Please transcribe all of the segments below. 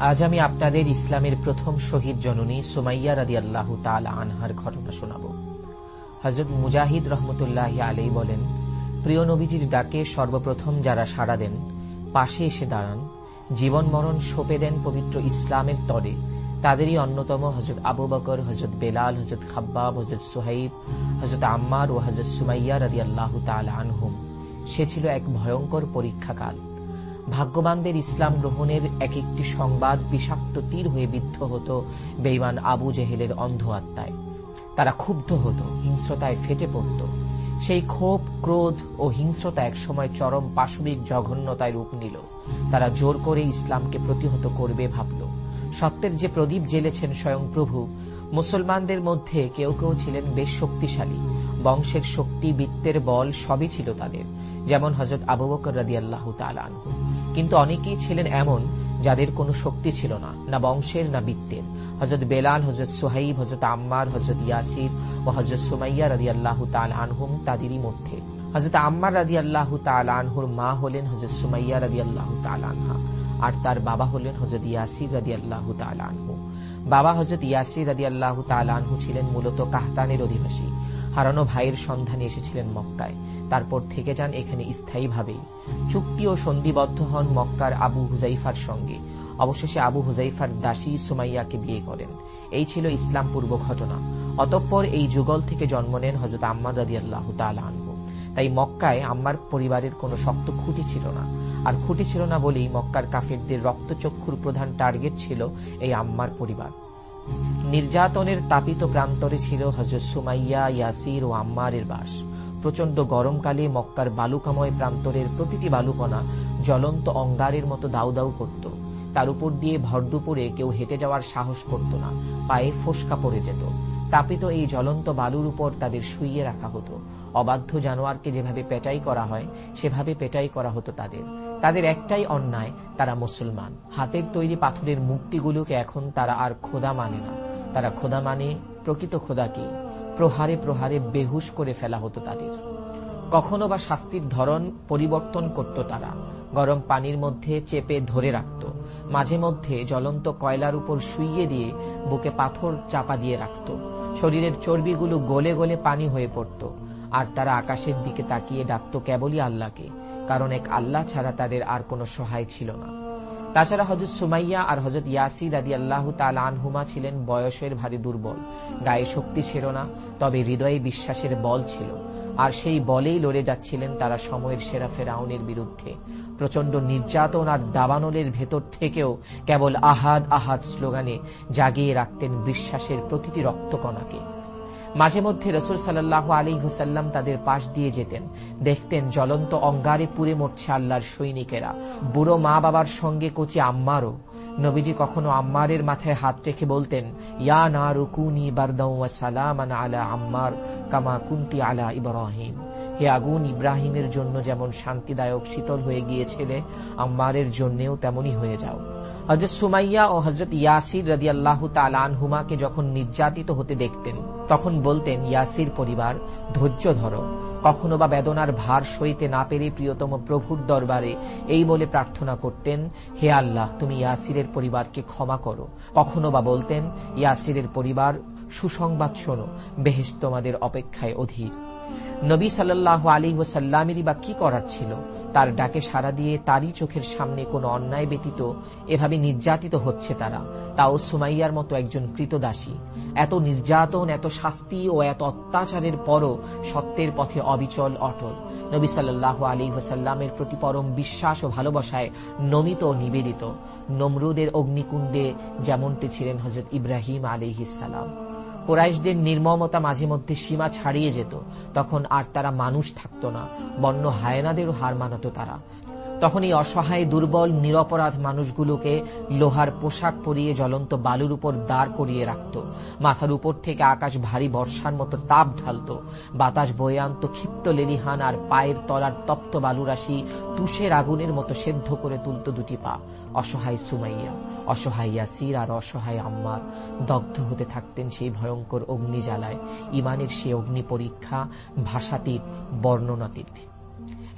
আজ আমি আপনাদের ইসলামের প্রথম শহীদ জননী সুমাইয়া রাদি আল্লাহ তাল আনহার ঘটনা শোনাব। হজরত মুজাহিদ রহমতুল্লাহ আলী বলেন, প্রিয় নবীজির ডাকে সর্বপ্রথম যারা সাড়া দেন, পাশে এসে দাঁড়ান। জীবন মরণ সোপে দেন পবিত্র ইসলামের তরে। তাদেরই অন্যতম হজরত আবু বকর হজরত বেলাল হজরত খাব্বাব হজরত সোহাইব হজরত আম্মার ও হজরত সুমাইয়া রাদি আল্লাহ তাল আনহুম। সে ছিল এক ভয়ঙ্কর পরীক্ষাকাল। ভাগ্যবানদের ইসলাম গ্রহণের এক একটি সংবাদ বিষাক্ত তীর হয়ে বিদ্ধ হতো বেইমান আবু জেহেলের অন্ধ আত্মায়। তারা ক্ষুব্ধ হতো, হিংস্রতায় ফেটে পড়ত। সেই ক্ষোভ, ক্রোধ ও হিংস্রতা একসময় চরম পাশবিক জঘন্যতায় রূপ নিল। তারা জোর করে ইসলামকে প্রতিহত করবে ভাবল। সত্যের যে প্রদীপ জেলেছেন স্বয়ং প্রভু, মুসলমানদের মধ্যে কেউ কেউ ছিলেন বেশ শক্তিশালী। বংশের শক্তি, বৃত্তের বল সবই ছিল তাদের, যেমন হজরত আবু বকর রাদি আল্লাহ কিন্তু অনেকেই ছিলেন এমন যাদের কোনো শক্তি ছিল না না বংশের, না বৃত্তের। হজরত বেলাল হজরত সোহাইব হজরত আম্মার হজরত ইয়াসির ও হজরত সুমাইয়া রাদি আল্লাহ তাল আনহুম তাদেরই মধ্যে। হজরত আম্মার রাদি আল্লাহ তাল আনহুর মা হলেন হজরত সুমাইয়া রাদি আল্লাহ তাল আনহা, আর তার বাবা হলেন হজরত ইয়াসির রাদি আল্লাহ তাল আনহু। বাবা হজরত ইয়াসির রাদি আল্লাহ তাল আনহু ছিলেন মূলত কাহতানের অধিবাসী। হারানো ভাইয়ের সন্ধানে এসেছিলেন মক্কায়। তারপর থেকে যান এখানে স্থায়ীভাবেই চুক্তি ও সন্ধিবদ্ধ হন মক্কার আবু হুজাইফার সঙ্গে। অবশেষে আবু হুজাইফার দাসী সুমাইয়াকে বিয়ে করেন। এই ছিল ইসলাম পূর্ব ঘটনা। অতঃপর এই যুগল থেকে জন্ম নেন হজরত আম্মার রাদি আল্লাহ তাই মক্কায় আম্মার পরিবারের কোনো শক্ত খুঁটি ছিল না। আর খুঁটি ছিল না বলেই মক্কার কাফেরদের রক্তচক্ষুর প্রধান টার্গেট ছিল এই আম্মার পরিবার। নির্যাতনের তাপিত প্রান্তরে ছিল হজরত সুমাইয়া, ইয়াসির ও আম্মারের বাস। প্রচণ্ড গরমকালে মক্কার বালুকাময় প্রান্তরের প্রতিটি বালুকণা জ্বলন্ত অঙ্গারের মতো দাউ দাউ করত। তার উপর দিয়ে ভর দুপুরে কেউ হেঁটে যাওয়ার সাহস করত না, পায়ে ফোসকা পড়ে যেত। তাপিত এই জ্বলন্ত বালুর উপর তাদের শুইয়ে রাখা হতো। অবাধ্য জানোয়ারকে যেভাবে পেটাই করা হয়, সেভাবে পেটাই করা হতো তাদের। তাদের একটাই অন্যায়, তারা মুসলমান। হাতের তৈরি পাথরের মূর্তিগুলোকে এখন তারা আর খোদা মানে না। তারা খোদা মানে প্রকৃত খোদাকে প্রহারে প্রহারে বেহুশ করে ফেলা হতো তাদের। কখনো বা শাস্তির ধরন পরিবর্তন করত তারা। গরম পানির মধ্যে চেপে ধরে রাখত। মাঝে মধ্যে জ্বলন্ত কয়লার উপর শুইয়ে দিয়ে বুকে পাথর চাপা দিয়ে রাখত। শরীরের চর্বিগুলো গলে গলে পানি হয়ে পড়ত, আর তারা আকাশের দিকে তাকিয়ে ডাকত কেবলই আল্লাহকে, কারণ এক আল্লাহ ছাড়া তাদের আর কোনো সহায় ছিল না। তাছাড়া হজরত সুমাইয়া আর হজরত ইয়াসির আদি আল্লাহ তাল আনহুমা ছিলেন বয়সের ভারী দুর্বল, গায়ে শক্তি ছিল না, তবে হৃদয়ে বিশ্বাসের বল ছিল। আর সেই বলেই লড়ে যাচ্ছিলেন তারা সময়ের সেরা ফেরাউনের বিরুদ্ধে। প্রচণ্ড নির্যাতন আর দাবানলের ভেতর থেকেও কেবল আহাদ আহাদ স্লোগানে জাগিয়ে রাখতেন বিশ্বাসের প্রতিটি রক্তকণাকে। মাঝে মধ্যে রসুল সাল্লাহ আলী হুসাল্লাম তাদের পাশ দিয়ে যেতেন। দেখতেন জ্বলন্ত অঙ্গারে পুড়ে মরছে আল্লাহর সৈনিকেরা। বুড়ো মা বাবার সঙ্গে কচি আম্মারও নবীজি কখনো আম্মারের মাথায় হাত রেখে বলতেন, ইয়া না রুকুনি বারদাউ সালামান আলা আম্মার কামা কুন্তি আলা ইব্রাহিম। হে আগুন ইব্রাহিমের জন্য যেমন শান্তিদায়ক শীতল হয়ে গিয়েছিলে, আম্মারের জন্যেও তেমনই হয়ে যাও। হজরত সুমাইয়া ও হজরত ইয়াসির রাদি আল্লাহ তালানহুমাকে যখন নির্যাতিত হতে দেখতেন তখন বলতেন, ইয়াসির পরিবার, ধৈর্য ধরো। কখনো বা বেদনার ভার সইতে না পেরে প্রিয়তম প্রভুর দরবারে এই বলে প্রার্থনা করতেন, হে আল্লাহ, তুমি ইয়াসিরের পরিবারকে ক্ষমা করো। কখনো বা বলতেন, ইয়াসিরের পরিবার, সুসংবাদ শোনো বেহেস তোমাদের অপেক্ষায় অধীর। নবী সাল্লাহ আলী ওসাল্লামেরই বা কি করার ছিল? তার ডাকে সাড়া দিয়ে তারই চোখের সামনে কোনো অন্যায় ব্যতীত এভাবে নির্যাতিত হচ্ছে তারা। তাও সুমাইয়ার মতো একজন কৃতদাসী। এত নির্যাতন, এত শাস্তি ও এত অত্যাচারের পরও সত্যের পথে অবিচল, অটল। নবী সাল্লাহ আলী ওসাল্লামের প্রতি পরম বিশ্বাস ও ভালোবাসায় নমিত ও নিবেদিত। নমরুদের অগ্নিকুণ্ডে যেমনটি ছিলেন হজরত ইব্রাহিম আলিহিসাল্লাম কোরাইশদের নির্মমতা মাঝে মধ্যে সীমা ছাড়িয়ে যেত, তখন আর তারা মানুষ থাকত না, বন্য হায়নাদেরও হার মানত তারা। তখন এই অসহায়, দুর্বল, নিরপরাধ মানুষগুলোকে লোহার পোশাক পরিয়ে জ্বলন্ত বালুর উপর দাঁড় করিয়ে রাখত। মাথার উপর থেকে আকাশ ভারী বর্ষার মতো তাপ ঢালত। বাতাস বয়ে আনত ক্ষিপ্ত লেলিহান আর পায়ের তলার তপ্ত বালুরাশি তুষের আগুনের মতো সেদ্ধ করে তুলত দুটি পা। অসহায় সুমাইয়া, অসহায় ইয়াসির আর অসহায় আম্মার দগ্ধ হতে থাকতেন সেই ভয়ঙ্কর অগ্নি জ্বালায় ইমানের সে অগ্নি পরীক্ষা ভাষাতীত, বর্ণনাতীত।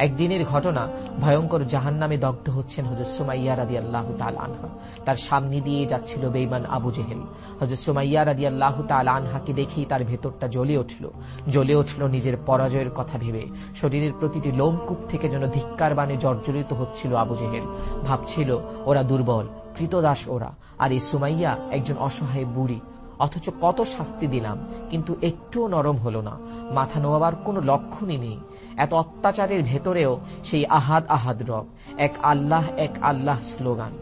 একদিনের ঘটনা ভয়ঙ্কর জাহান নামে দগ্ধ হচ্ছেন হজরত সুমাইয়া রাদি আল্লাহ তাল আনহা। তার সামনে দিয়ে যাচ্ছিল বেইমান আবু জেহেল। হজরত সুমাইয়া রাদি আল্লাহ তাল আনহাকে দেখেই তার ভেতরটা জ্বলে উঠল। জ্বলে উঠল নিজের পরাজয়ের কথা ভেবে। শরীরের প্রতিটি লোমকূপ থেকে যেন ধিক্কার বানে জর্জরিত হচ্ছিল আবু জেহেল। ভাবছিল, ওরা দুর্বল, কৃতদাস ওরা। আর এই সুমাইয়া একজন অসহায় বুড়ি অথচ কত শাস্তি দিলাম, কিন্তু একটুও নরম হল না। মাথা নোয়াবার কোনো লক্ষণই নেই। এত অত্যাচারের ভেতরেও সেই আহাদ আহাদ রব, এক আল্লাহ এক আল্লাহ স্লোগান।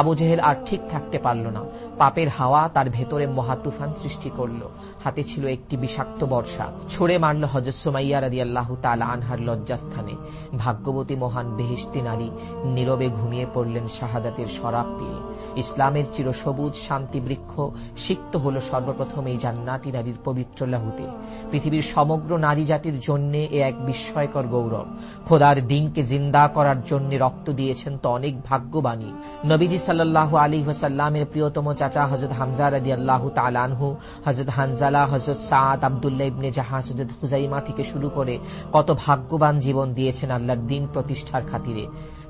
আবু জেহেল আর ঠিক থাকতে পারল না। পাপের হাওয়া তার ভেতরে মহাতুফান সৃষ্টি করল। হাতে ছিল একটি বিষাক্ত বর্ষা। ছড়ে মারল হজসমাইয়া রাদি আল্লাহ তাল আনহার লজ্জাস্থানে। ভাগ্যবতী মহান বেহিস্তি নারী নীরবে ঘুমিয়ে পড়লেন শাহাদাতের শরাব পেয়ে। ইসলামের চিরসবুজ শান্তি বৃক্ষ সিক্ত হল সর্বপ্রথম এই জান্নাতি নারীর পবিত্র লাহুতে। পৃথিবীর সমগ্র নারী জাতির জন্য এ এক বিস্ময়কর গৌরব। খোদার দিনকে জিন্দা করার জন্য রক্ত দিয়েছেন তো অনেক ভাগ্যবাণী। নবীজি সাল্লাহ আলী ওসাল্লামের প্রিয়তম চাচা হজরত হামজা রাদি আল্লাহ তালানহু হজরত হানজালা হজরত সাদ, আবদুল্লাহ ইবনে জাহাজ হজরত হুজাইমা থেকে শুরু করে কত ভাগ্যবান জীবন দিয়েছেন আল্লাহর দিন প্রতিষ্ঠার খাতিরে।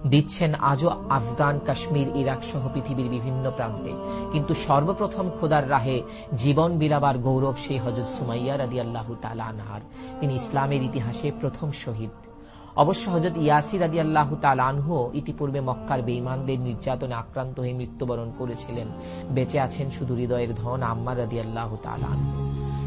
দিচ্ছেন আজও আফগান, কাশ্মীর, ইরাক সহ পৃথিবীর বিভিন্ন প্রান্তে। কিন্তু সর্বপ্রথম খোদার রাহে জীবন বিলাবার গৌরব সেই হজরত সুমাইয়া রাদি আল্লাহ তালানহার তিনি ইসলামের ইতিহাসে প্রথম শহীদ। অবশ্য হজরত ইয়াসির আদি আল্লাহ তালানহ ইতিপূর্বে মক্কার বেইমানদের নির্যাতনে আক্রান্ত হয়ে মৃত্যুবরণ করেছিলেন। বেঁচে আছেন শুধু হৃদয়ের ধন আম্মার আদি আল্লাহ তালানহ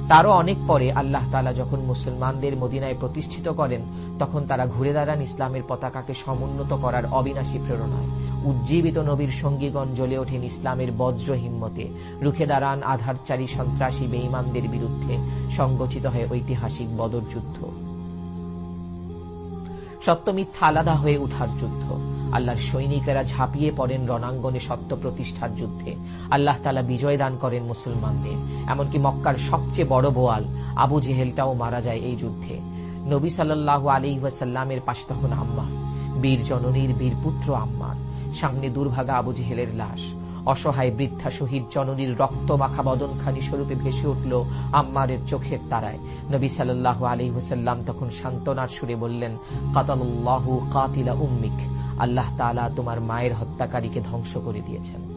তারও অনেক পরে আল্লাহ তালা যখন মুসলমানদের মদিনায় প্রতিষ্ঠিত করেন, তখন তারা ঘুরে দাঁড়ান ইসলামের পতাকাকে সমুন্নত করার অবিনাশী প্রেরণায়। উজ্জীবিত নবীর সঙ্গীগণ জ্বলে ওঠেন ইসলামের বজ্র হিম্মতে। রুখে দাঁড়ান আধারচারী সন্ত্রাসী বেইমানদের বিরুদ্ধে সংগঠিত হয় ঐতিহাসিক বদর যুদ্ধ। সত্য মিথ্যা আলাদা হয়ে উঠার যুদ্ধ। আল্লাহর সৈনিকেরা ঝাঁপিয়ে পড়েন রণাঙ্গনে সত্য প্রতিষ্ঠার যুদ্ধে। আল্লাহ তালা বিজয় দান করেন মুসলমানদের। এমনকি মক্কার সবচেয়ে বড় বোয়াল, আবু জেহেলটাও মারা যায় এই যুদ্ধে। নবী সাল্লাহ আলী ওয়াসাল্লামের পাশে তখন আম্মার বীর জননীর বীর পুত্র আম্মার। সামনে দুর্ভাগা আবু জেহেলের লাশ। অসহায় বৃদ্ধা শহীদ জননীর রক্ত মাখা বদনখানি স্বরূপে ভেসে উঠল আম্মারের চোখের তারায়। নবী সাল্লাহ আলী হুসাল্লাম তখন সান্ত্বনার সুরে বললেন কাতাল্লাহু কাতিলা উম্মিক, আল্লাহ তালা তোমার মায়ের হত্যাকারীকে ধ্বংস করে দিয়েছেন।